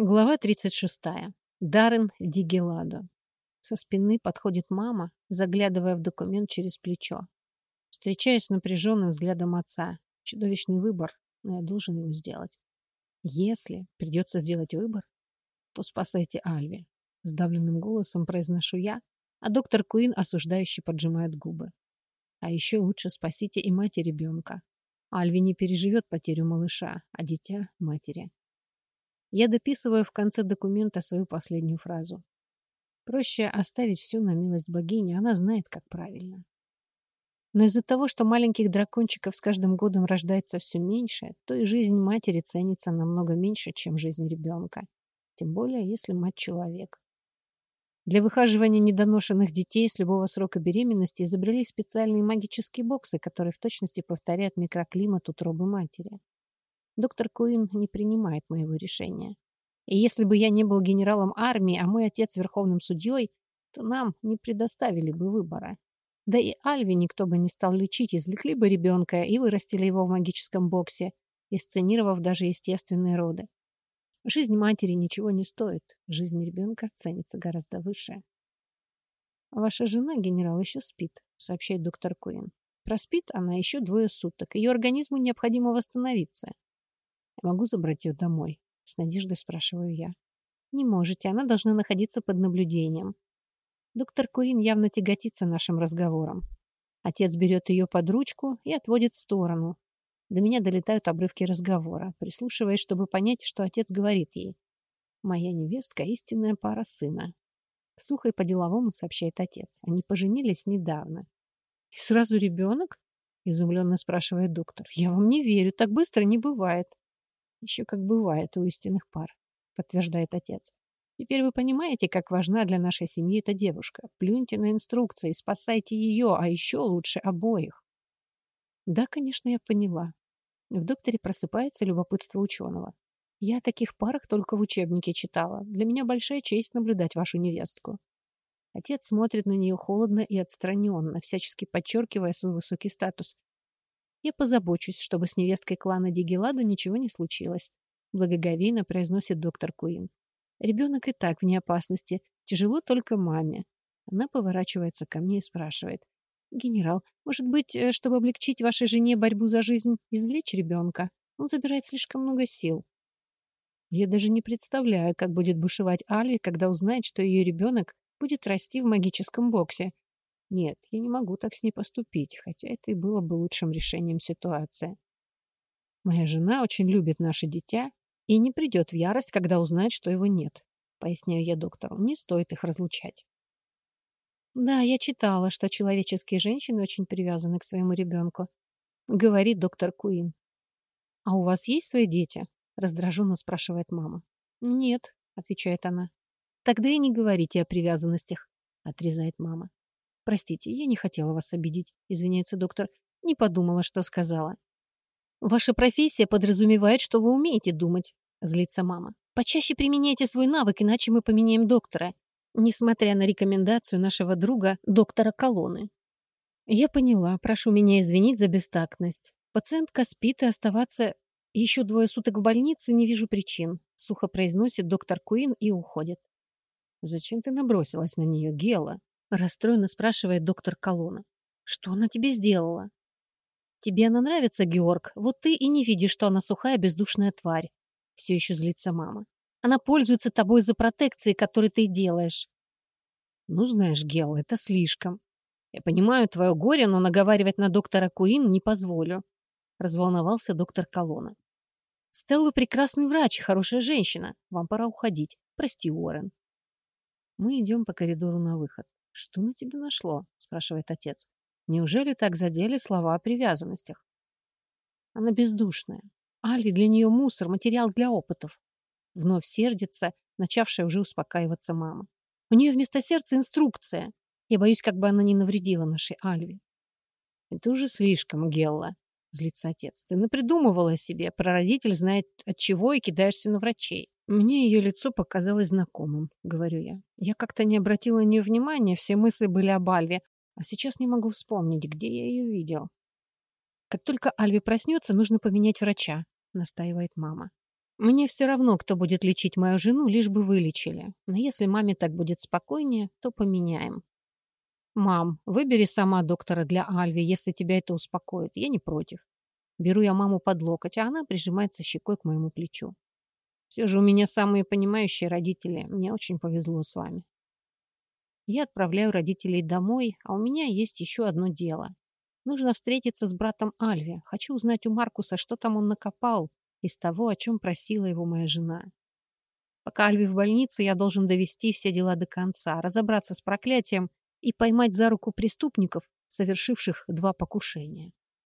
Глава 36. Даррен Дигеладо. Со спины подходит мама, заглядывая в документ через плечо. Встречаюсь с напряженным взглядом отца. Чудовищный выбор, но я должен его сделать. Если придется сделать выбор, то спасайте Альви. Сдавленным голосом произношу я, а доктор Куин осуждающе поджимает губы. А еще лучше спасите и мать, и ребенка. Альви не переживет потерю малыша, а дитя — матери. Я дописываю в конце документа свою последнюю фразу. Проще оставить все на милость богини, она знает, как правильно. Но из-за того, что маленьких дракончиков с каждым годом рождается все меньше, то и жизнь матери ценится намного меньше, чем жизнь ребенка. Тем более, если мать человек. Для выхаживания недоношенных детей с любого срока беременности изобрели специальные магические боксы, которые в точности повторяют микроклимат утробы матери. Доктор Куин не принимает моего решения. И если бы я не был генералом армии, а мой отец верховным судьей, то нам не предоставили бы выбора. Да и Альви никто бы не стал лечить, извлекли бы ребенка и вырастили его в магическом боксе, исценировав даже естественные роды. Жизнь матери ничего не стоит, жизнь ребенка ценится гораздо выше. «Ваша жена, генерал, еще спит», — сообщает доктор Куин. «Проспит она еще двое суток. Ее организму необходимо восстановиться. Могу забрать ее домой? С надеждой спрашиваю я. Не можете, она должна находиться под наблюдением. Доктор Куин явно тяготится нашим разговором. Отец берет ее под ручку и отводит в сторону. До меня долетают обрывки разговора, прислушиваясь, чтобы понять, что отец говорит ей. «Моя невестка — истинная пара сына». Сухо и по-деловому сообщает отец. Они поженились недавно. «И сразу ребенок?» — изумленно спрашивает доктор. «Я вам не верю, так быстро не бывает». Еще как бывает у истинных пар, подтверждает отец. Теперь вы понимаете, как важна для нашей семьи эта девушка. Плюньте на инструкции, спасайте ее, а еще лучше обоих. Да, конечно, я поняла. В докторе просыпается любопытство ученого. Я о таких парах только в учебнике читала. Для меня большая честь наблюдать вашу невестку. Отец смотрит на нее холодно и отстраненно, всячески подчеркивая свой высокий статус. Я позабочусь, чтобы с невесткой клана Дигеладу ничего не случилось. Благоговейно произносит доктор Куин. Ребенок и так вне опасности. Тяжело только маме. Она поворачивается ко мне и спрашивает. «Генерал, может быть, э, чтобы облегчить вашей жене борьбу за жизнь, извлечь ребенка? Он забирает слишком много сил». Я даже не представляю, как будет бушевать Альви, когда узнает, что ее ребенок будет расти в магическом боксе, нет, я не могу так с ней поступить, хотя это и было бы лучшим решением ситуации. Моя жена очень любит наше дитя и не придет в ярость, когда узнает, что его нет. Поясняю я доктору, не стоит их разлучать. Да, я читала, что человеческие женщины очень привязаны к своему ребенку, говорит доктор Куин. А у вас есть свои дети? Раздраженно спрашивает мама. Нет, отвечает она. Тогда и не говорите о привязанностях, отрезает мама. «Простите, я не хотела вас обидеть», — извиняется доктор. «Не подумала, что сказала». «Ваша профессия подразумевает, что вы умеете думать», — злится мама. «Почаще применяйте свой навык, иначе мы поменяем доктора, несмотря на рекомендацию нашего друга, доктора Колоны». «Я поняла. Прошу меня извинить за бестактность. Пациентка спит, и оставаться еще двое суток в больнице не вижу причин», — сухо произносит доктор Куин и уходит. «Зачем ты набросилась на нее, Гела?» Расстроенно спрашивает доктор Колона. Что она тебе сделала? Тебе она нравится, Георг? Вот ты и не видишь, что она сухая, бездушная тварь. Все еще злится мама. Она пользуется тобой за протекции, которые ты делаешь. Ну, знаешь, Гел, это слишком. Я понимаю твое горе, но наговаривать на доктора Куин не позволю. Разволновался доктор Колона. Стелла прекрасный врач и хорошая женщина. Вам пора уходить. Прости, Уоррен. Мы идем по коридору на выход. «Что на тебя нашло?» — спрашивает отец. «Неужели так задели слова о привязанностях?» Она бездушная. Али для нее мусор, материал для опытов. Вновь сердится, начавшая уже успокаиваться мама. У нее вместо сердца инструкция. Я боюсь, как бы она не навредила нашей Альве. Это уже слишком, Гелла, злится отец. Ты напридумывала себе. Прародитель знает от чего и кидаешься на врачей. Мне ее лицо показалось знакомым, говорю я. Я как-то не обратила на нее внимания, все мысли были об Альве, а сейчас не могу вспомнить, где я ее видел. Как только Альви проснется, нужно поменять врача, настаивает мама. Мне все равно, кто будет лечить мою жену, лишь бы вылечили. Но если маме так будет спокойнее, то поменяем. Мам, выбери сама доктора для Альви, если тебя это успокоит. Я не против. Беру я маму под локоть, а она прижимается щекой к моему плечу. Все же у меня самые понимающие родители. Мне очень повезло с вами. Я отправляю родителей домой, а у меня есть еще одно дело. Нужно встретиться с братом Альви. Хочу узнать у Маркуса, что там он накопал, из того, о чем просила его моя жена. Пока Альви в больнице, я должен довести все дела до конца, разобраться с проклятием и поймать за руку преступников, совершивших два покушения.